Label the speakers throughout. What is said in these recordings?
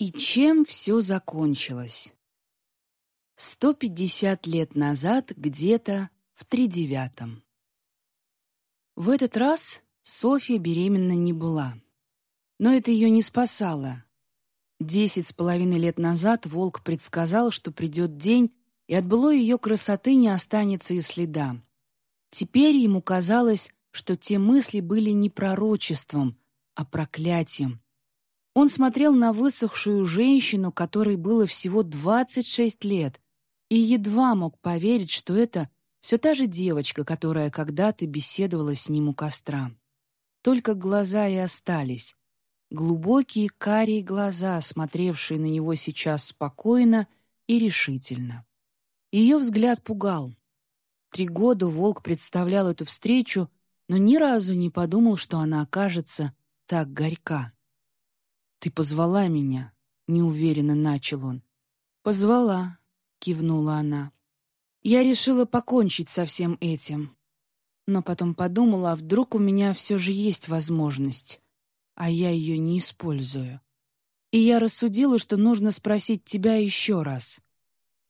Speaker 1: И чем все закончилось? Сто пятьдесят лет назад, где-то в тридевятом. В этот раз Софья беременна не была. Но это ее не спасало. Десять с половиной лет назад Волк предсказал, что придет день, и от былой ее красоты не останется и следа. Теперь ему казалось, что те мысли были не пророчеством, а проклятием. Он смотрел на высохшую женщину, которой было всего 26 лет, и едва мог поверить, что это все та же девочка, которая когда-то беседовала с ним у костра. Только глаза и остались. Глубокие карие глаза, смотревшие на него сейчас спокойно и решительно. Ее взгляд пугал. Три года волк представлял эту встречу, но ни разу не подумал, что она окажется так горька. «Ты позвала меня?» — неуверенно начал он. «Позвала», — кивнула она. «Я решила покончить со всем этим. Но потом подумала, а вдруг у меня все же есть возможность, а я ее не использую. И я рассудила, что нужно спросить тебя еще раз.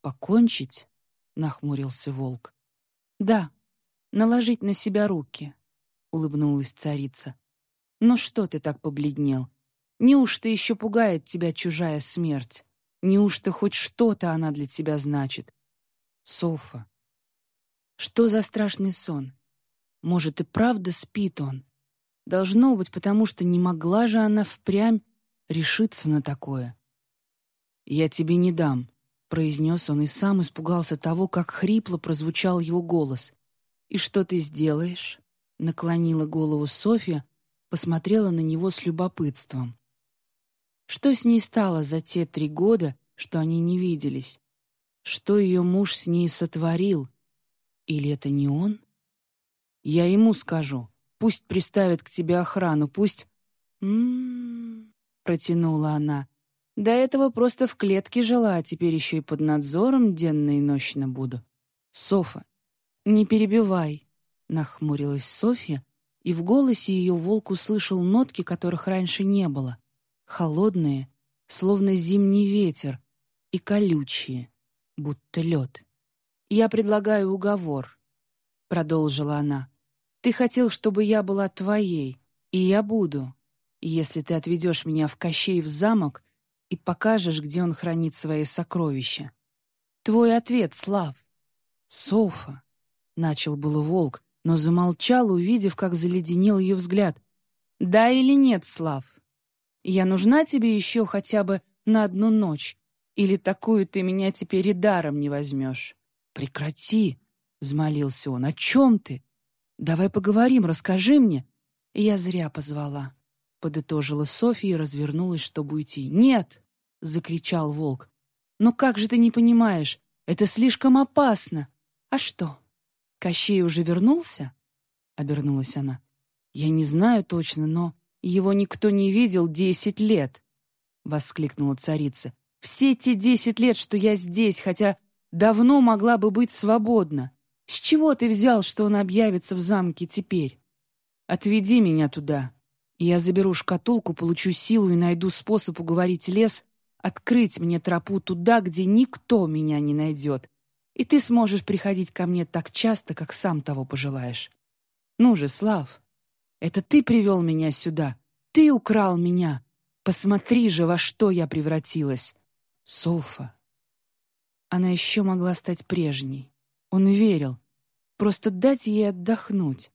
Speaker 1: «Покончить?» — нахмурился волк. «Да, наложить на себя руки», — улыбнулась царица. «Ну что ты так побледнел? Неужто еще пугает тебя чужая смерть? Неужто хоть что-то она для тебя значит? Софа. Что за страшный сон? Может, и правда спит он? Должно быть, потому что не могла же она впрямь решиться на такое. «Я тебе не дам», — произнес он и сам испугался того, как хрипло прозвучал его голос. «И что ты сделаешь?» — наклонила голову Софья, посмотрела на него с любопытством. Что с ней стало за те три года, что они не виделись? Что ее муж с ней сотворил? Или это не он? Я ему скажу. Пусть приставит к тебе охрану, пусть... «М-м-м», протянула она. До этого просто в клетке жила, а теперь еще и под надзором денно и ночно буду. Софа, не перебивай, нахмурилась Софья, и в голосе ее волк услышал нотки, которых раньше не было холодные, словно зимний ветер, и колючие, будто лед. «Я предлагаю уговор», — продолжила она. «Ты хотел, чтобы я была твоей, и я буду, если ты отведешь меня в Кощей в замок и покажешь, где он хранит свои сокровища. Твой ответ, Слав». «Софа», — начал было волк, но замолчал, увидев, как заледенел ее взгляд. «Да или нет, Слав?» Я нужна тебе еще хотя бы на одну ночь? Или такую ты меня теперь и даром не возьмешь? Прекрати!» — взмолился он. «О чем ты? Давай поговорим, расскажи мне». «Я зря позвала», — подытожила Софья и развернулась, чтобы уйти. «Нет!» — закричал волк. «Но как же ты не понимаешь? Это слишком опасно!» «А что? Кощей уже вернулся?» — обернулась она. «Я не знаю точно, но его никто не видел десять лет!» — воскликнула царица. «Все те десять лет, что я здесь, хотя давно могла бы быть свободна. С чего ты взял, что он объявится в замке теперь? Отведи меня туда, я заберу шкатулку, получу силу и найду способ уговорить лес открыть мне тропу туда, где никто меня не найдет, и ты сможешь приходить ко мне так часто, как сам того пожелаешь. Ну же, Слав, это ты привел меня сюда. Ты украл меня. Посмотри же, во что я превратилась. Софа. Она еще могла стать прежней. Он верил. Просто дать ей отдохнуть.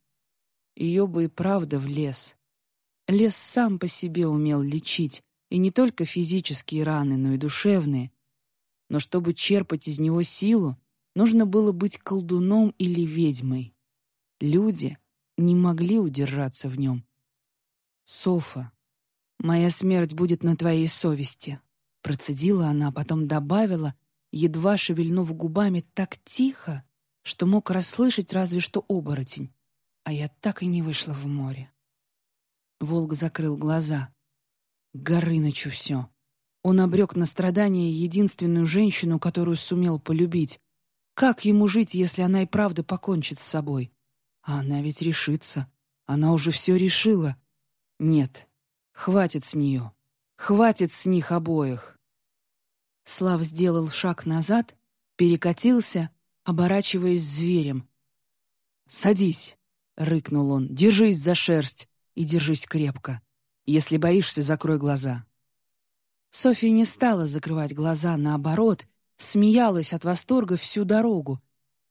Speaker 1: Ее бы и правда в лес. Лес сам по себе умел лечить, и не только физические раны, но и душевные. Но чтобы черпать из него силу, нужно было быть колдуном или ведьмой. Люди — не могли удержаться в нем. «Софа, моя смерть будет на твоей совести», — процедила она, потом добавила, едва шевельнув губами так тихо, что мог расслышать разве что оборотень, а я так и не вышла в море. Волк закрыл глаза. Горынычу все. Он обрек на страдания единственную женщину, которую сумел полюбить. Как ему жить, если она и правда покончит с собой? А она ведь решится. Она уже все решила. Нет, хватит с нее. Хватит с них обоих!» Слав сделал шаг назад, перекатился, оборачиваясь зверем. «Садись!» — рыкнул он. «Держись за шерсть и держись крепко. Если боишься, закрой глаза». Софья не стала закрывать глаза, наоборот, смеялась от восторга всю дорогу.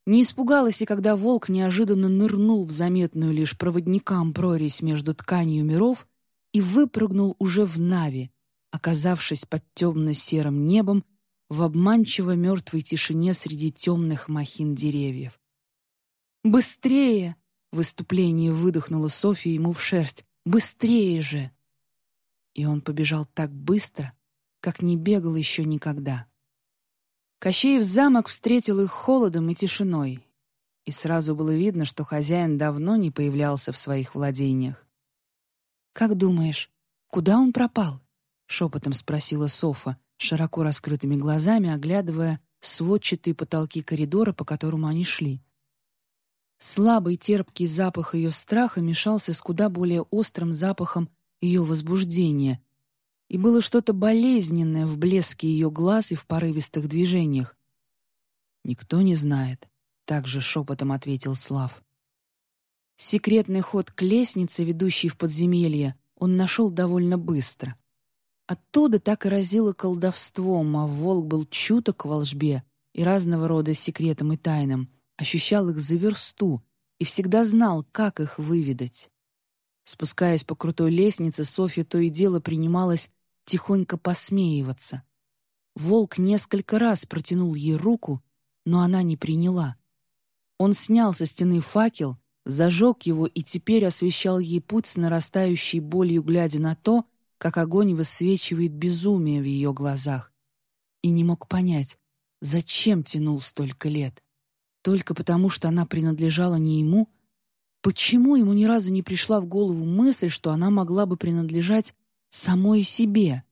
Speaker 1: Не испугалась и когда волк неожиданно нырнул в заметную лишь проводникам прорезь между тканью миров и выпрыгнул уже в Нави, оказавшись под темно-серым небом в обманчиво мертвой тишине среди темных махин деревьев. «Быстрее!» — в выступлении выдохнула Софья ему в шерсть. «Быстрее же!» И он побежал так быстро, как не бегал еще никогда. Кощеев замок встретил их холодом и тишиной, и сразу было видно, что хозяин давно не появлялся в своих владениях. «Как думаешь, куда он пропал?» — шепотом спросила Софа, широко раскрытыми глазами оглядывая сводчатые потолки коридора, по которому они шли. Слабый терпкий запах ее страха мешался с куда более острым запахом ее возбуждения, и было что-то болезненное в блеске ее глаз и в порывистых движениях. «Никто не знает», — также шепотом ответил Слав. Секретный ход к лестнице, ведущей в подземелье, он нашел довольно быстро. Оттуда так и разило колдовством, а волк был чуток к волжбе и разного рода секретам и тайнам, ощущал их за версту и всегда знал, как их выведать. Спускаясь по крутой лестнице, Софья то и дело принималась тихонько посмеиваться. Волк несколько раз протянул ей руку, но она не приняла. Он снял со стены факел, зажег его и теперь освещал ей путь с нарастающей болью, глядя на то, как огонь высвечивает безумие в ее глазах. И не мог понять, зачем тянул столько лет. Только потому, что она принадлежала не ему? Почему ему ни разу не пришла в голову мысль, что она могла бы принадлежать самой себе?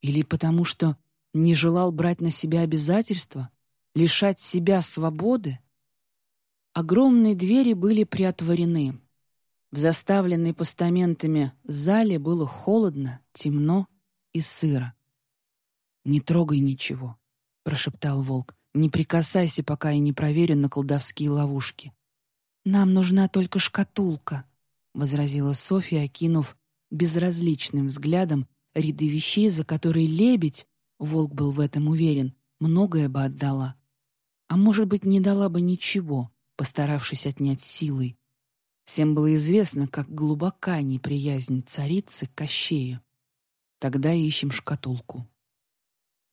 Speaker 1: Или потому что не желал брать на себя обязательства, лишать себя свободы? Огромные двери были приотворены. В заставленной постаментами зале было холодно, темно и сыро. «Не трогай ничего», — прошептал волк. «Не прикасайся, пока я не проверю на колдовские ловушки». «Нам нужна только шкатулка», — возразила Софья, окинув безразличным взглядом ряды вещей, за которые лебедь, волк был в этом уверен, многое бы отдала. А может быть, не дала бы ничего, постаравшись отнять силой. Всем было известно, как глубока неприязнь царицы к Кощею. Тогда ищем шкатулку.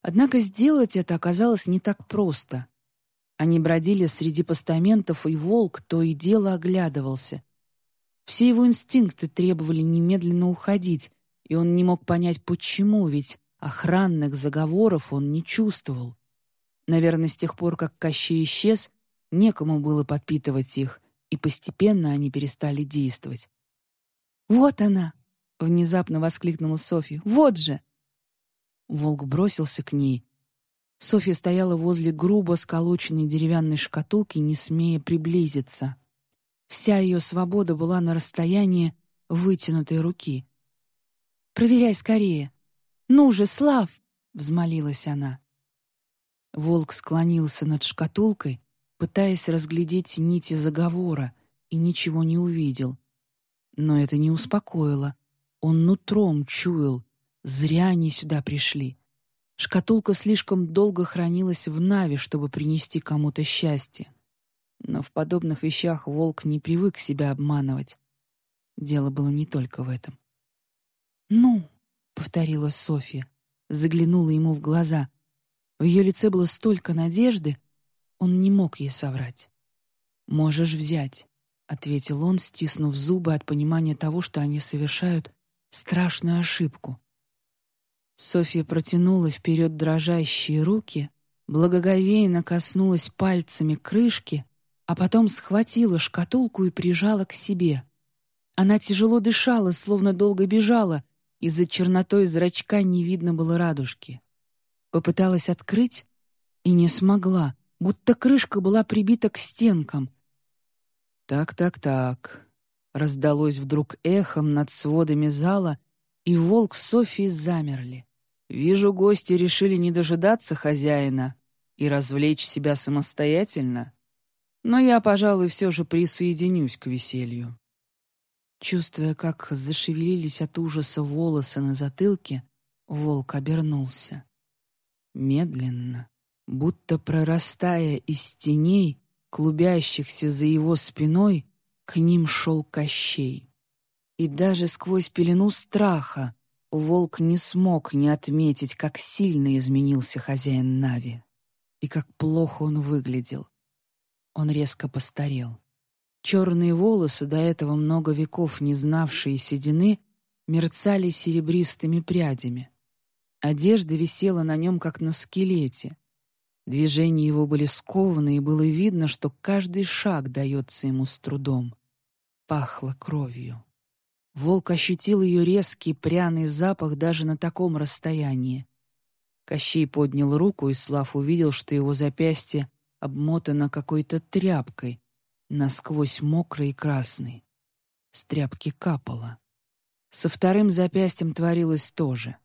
Speaker 1: Однако сделать это оказалось не так просто. Они бродили среди постаментов, и волк то и дело оглядывался, все его инстинкты требовали немедленно уходить, и он не мог понять, почему, ведь охранных заговоров он не чувствовал. Наверное, с тех пор, как Кощей исчез, некому было подпитывать их, и постепенно они перестали действовать. «Вот она!» — внезапно воскликнула Софья. «Вот же!» Волк бросился к ней. Софья стояла возле грубо сколоченной деревянной шкатулки, не смея приблизиться. Вся ее свобода была на расстоянии вытянутой руки. «Проверяй скорее! Ну же, Слав!» — взмолилась она. Волк склонился над шкатулкой, пытаясь разглядеть нити заговора, и ничего не увидел. Но это не успокоило. Он нутром чуял. Зря они сюда пришли. Шкатулка слишком долго хранилась в Наве, чтобы принести кому-то счастье. Но в подобных вещах волк не привык себя обманывать. Дело было не только в этом. «Ну», — повторила Софья, заглянула ему в глаза. В ее лице было столько надежды, он не мог ей соврать. «Можешь взять», — ответил он, стиснув зубы от понимания того, что они совершают страшную ошибку. Софья протянула вперед дрожащие руки, благоговейно коснулась пальцами крышки, а потом схватила шкатулку и прижала к себе. Она тяжело дышала, словно долго бежала, из-за чернотой зрачка не видно было радужки. Попыталась открыть и не смогла, будто крышка была прибита к стенкам. «Так-так-так», — раздалось вдруг эхом над сводами зала, и волк с замерли. Вижу, гости решили не дожидаться хозяина и развлечь себя самостоятельно. Но я, пожалуй, все же присоединюсь к веселью. Чувствуя, как зашевелились от ужаса волосы на затылке, волк обернулся. Медленно, будто прорастая из теней, клубящихся за его спиной, к ним шел Кощей. И даже сквозь пелену страха волк не смог не отметить, как сильно изменился хозяин Нави и как плохо он выглядел. Он резко постарел. Черные волосы, до этого много веков не знавшие седины, мерцали серебристыми прядями. Одежда висела на нем, как на скелете. Движения его были скованы, и было видно, что каждый шаг дается ему с трудом. Пахло кровью. Волк ощутил ее резкий пряный запах даже на таком расстоянии. Кощей поднял руку, и Слав увидел, что его запястье обмотано какой-то тряпкой, насквозь мокрой и красной. С тряпки капало. Со вторым запястьем творилось то же.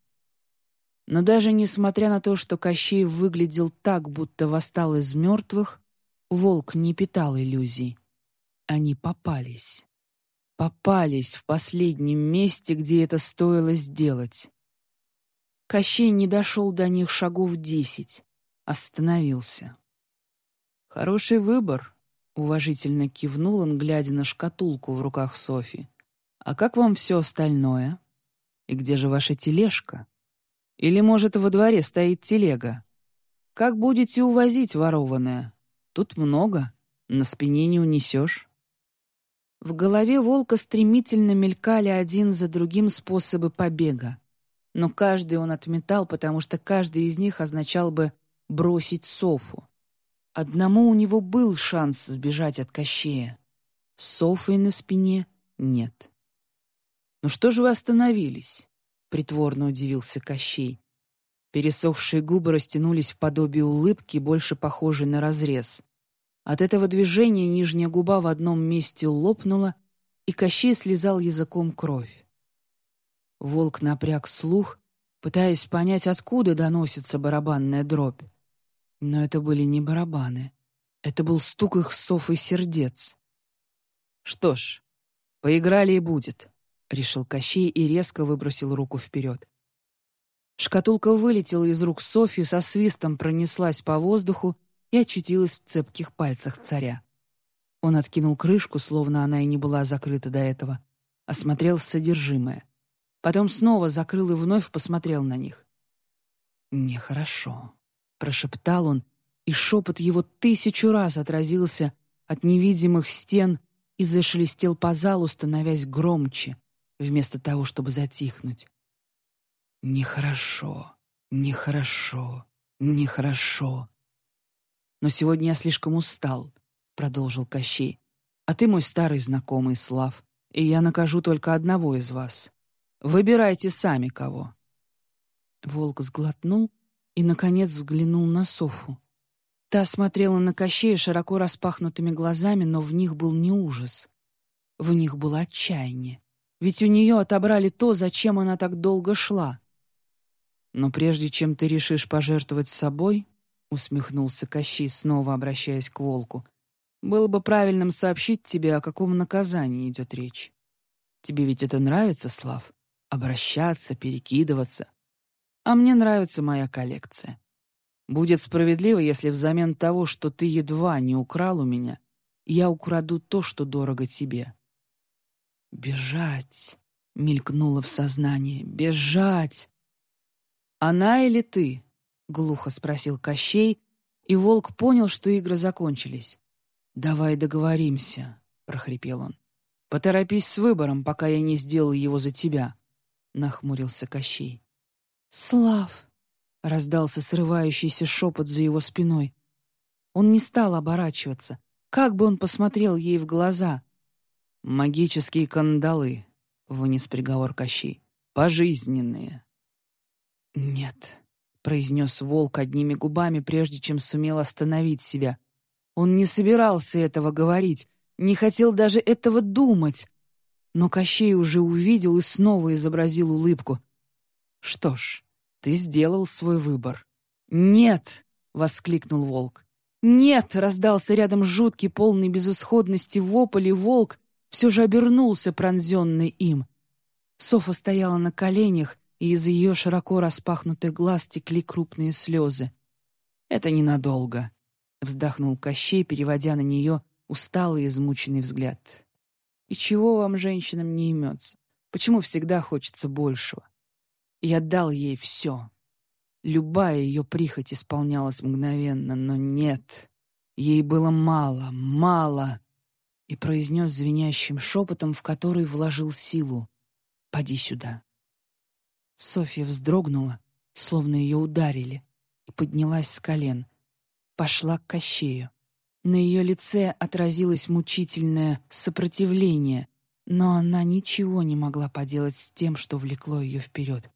Speaker 1: Но даже несмотря на то, что Кощей выглядел так, будто восстал из мертвых, волк не питал иллюзий. Они попались. Попались в последнем месте, где это стоило сделать. Кощей не дошел до них шагов десять. Остановился. «Хороший выбор», — уважительно кивнул он, глядя на шкатулку в руках Софи. «А как вам все остальное? И где же ваша тележка?» Или, может, во дворе стоит телега? Как будете увозить ворованное? Тут много, на спине не унесешь». В голове волка стремительно мелькали один за другим способы побега. Но каждый он отметал, потому что каждый из них означал бы бросить Софу. Одному у него был шанс сбежать от Кощея. С Софой на спине нет. «Ну что же вы остановились?» притворно удивился Кощей. Пересохшие губы растянулись в подобие улыбки, больше похожей на разрез. От этого движения нижняя губа в одном месте лопнула, и Кощей слезал языком кровь. Волк напряг слух, пытаясь понять, откуда доносится барабанная дробь. Но это были не барабаны. Это был стук их сов и сердец. «Что ж, поиграли и будет», — решил Кощей и резко выбросил руку вперед. Шкатулка вылетела из рук Софьи, со свистом пронеслась по воздуху и очутилась в цепких пальцах царя. Он откинул крышку, словно она и не была закрыта до этого, осмотрел содержимое. Потом снова закрыл и вновь посмотрел на них. «Нехорошо», — прошептал он, и шепот его тысячу раз отразился от невидимых стен и зашелестел по залу, становясь громче, вместо того, чтобы затихнуть. Нехорошо, нехорошо, нехорошо. Но сегодня я слишком устал, продолжил Кощей. А ты мой старый знакомый, Слав, и я накажу только одного из вас. Выбирайте сами кого. Волк сглотнул и, наконец, взглянул на Софу. Та смотрела на Кощея широко распахнутыми глазами, но в них был не ужас. В них было отчаяние. Ведь у нее отобрали то, зачем она так долго шла. «Но прежде чем ты решишь пожертвовать собой», — усмехнулся Кощей, снова обращаясь к волку, «было бы правильным сообщить тебе, о каком наказании идет речь. Тебе ведь это нравится, Слав? Обращаться, перекидываться. А мне нравится моя коллекция. Будет справедливо, если взамен того, что ты едва не украл у меня, я украду то, что дорого тебе. «Бежать!» — мелькнуло в сознании. «Бежать!» «Она или ты?» — глухо спросил Кощей, и волк понял, что игры закончились. «Давай договоримся», — прохрипел он. «Поторопись с выбором, пока я не сделал его за тебя», — нахмурился Кощей. «Слав!» — раздался срывающийся шепот за его спиной. Он не стал оборачиваться. Как бы он посмотрел ей в глаза? «Магические кандалы», — вынес приговор Кощей. «Пожизненные». «Нет», — произнес волк одними губами, прежде чем сумел остановить себя. Он не собирался этого говорить, не хотел даже этого думать. но Кощей уже увидел и снова изобразил улыбку. «Что ж, ты сделал свой выбор». «Нет!» — воскликнул волк. «Нет!» — раздался рядом жуткий, полный безысходности вопль, и волк все же обернулся, пронзенный им. Софа стояла на коленях, и из ее широко распахнутых глаз текли крупные слезы. «Это ненадолго», — вздохнул Кощей, переводя на нее усталый, измученный взгляд. «И чего вам, женщинам, не имется? Почему всегда хочется большего?» Я дал ей все. Любая ее прихоть исполнялась мгновенно, но нет. Ей было мало, мало. И произнес звенящим шепотом, в который вложил силу. «Поди сюда». Софья вздрогнула, словно ее ударили, и поднялась с колен. Пошла к Кощею. На ее лице отразилось мучительное сопротивление, но она ничего не могла поделать с тем, что влекло ее вперед.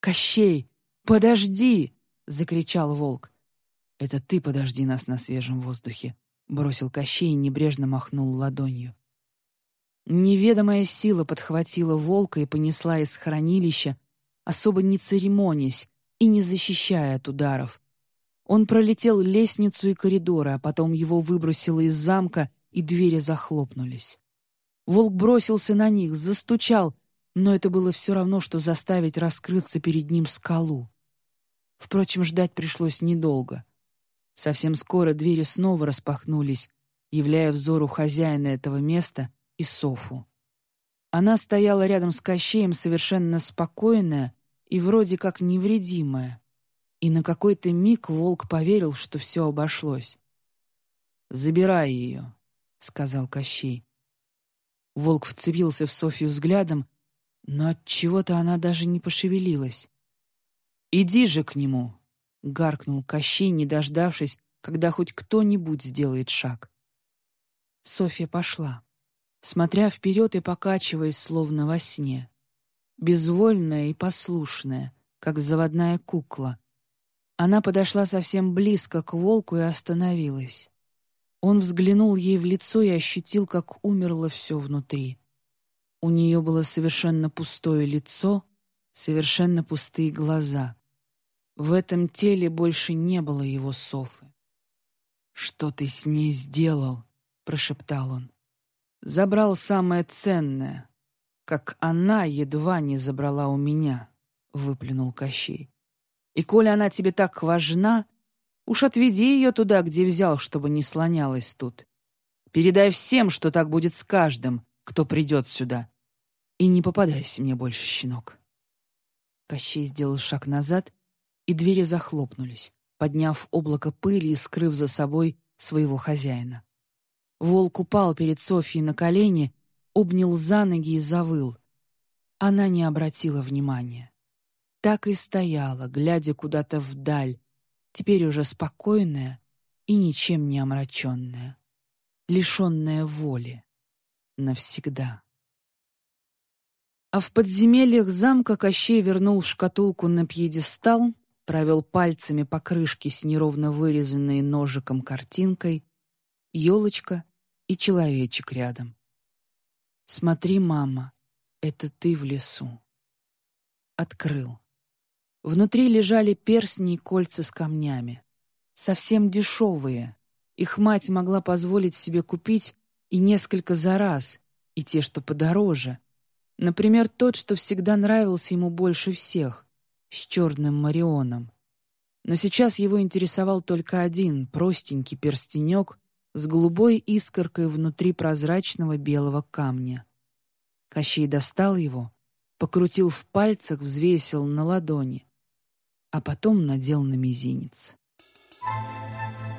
Speaker 1: «Кощей, подожди!» — закричал волк. «Это ты подожди нас на свежем воздухе», — бросил Кощей и небрежно махнул ладонью. Неведомая сила подхватила волка и понесла из хранилища, особо не церемонясь и не защищая от ударов. Он пролетел лестницу и коридоры, а потом его выбросило из замка, и двери захлопнулись. Волк бросился на них, застучал, но это было все равно, что заставить раскрыться перед ним скалу. Впрочем, ждать пришлось недолго. Совсем скоро двери снова распахнулись, являя взору хозяина этого места и Софу. Она стояла рядом с Кощеем совершенно спокойная и вроде как невредимая. И на какой-то миг волк поверил, что все обошлось. «Забирай ее», — сказал Кощей. Волк вцепился в Софью взглядом, но от чего-то она даже не пошевелилась. «Иди же к нему!» — гаркнул Кощей, не дождавшись, когда хоть кто-нибудь сделает шаг. Софья пошла смотря вперед и покачиваясь, словно во сне. Безвольная и послушная, как заводная кукла. Она подошла совсем близко к волку и остановилась. Он взглянул ей в лицо и ощутил, как умерло все внутри. У нее было совершенно пустое лицо, совершенно пустые глаза. В этом теле больше не было его Софы. «Что ты с ней сделал?» — прошептал он. Забрал самое ценное, как она едва не забрала у меня, — выплюнул Кощей. И коли она тебе так важна, уж отведи ее туда, где взял, чтобы не слонялась тут. Передай всем, что так будет с каждым, кто придет сюда. И не попадайся мне больше, щенок. Кощей сделал шаг назад, и двери захлопнулись, подняв облако пыли и скрыв за собой своего хозяина. Волк упал перед Софьей на колени, обнял за ноги и завыл. Она не обратила внимания. Так и стояла, глядя куда-то вдаль, теперь уже спокойная и ничем не омраченная, лишенная воли. Навсегда. А в подземельях замка Кощей вернул шкатулку на пьедестал, провел пальцами по крышке с неровно вырезанной ножиком картинкой, елочка и человечек рядом. «Смотри, мама, это ты в лесу». Открыл. Внутри лежали перстни и кольца с камнями. Совсем дешевые. Их мать могла позволить себе купить и несколько за раз, и те, что подороже. Например, тот, что всегда нравился ему больше всех, с черным марионом. Но сейчас его интересовал только один, простенький перстенек с голубой искоркой внутри прозрачного белого камня. Кощей достал его, покрутил в пальцах, взвесил на ладони, а потом надел на мизинец. Thank you.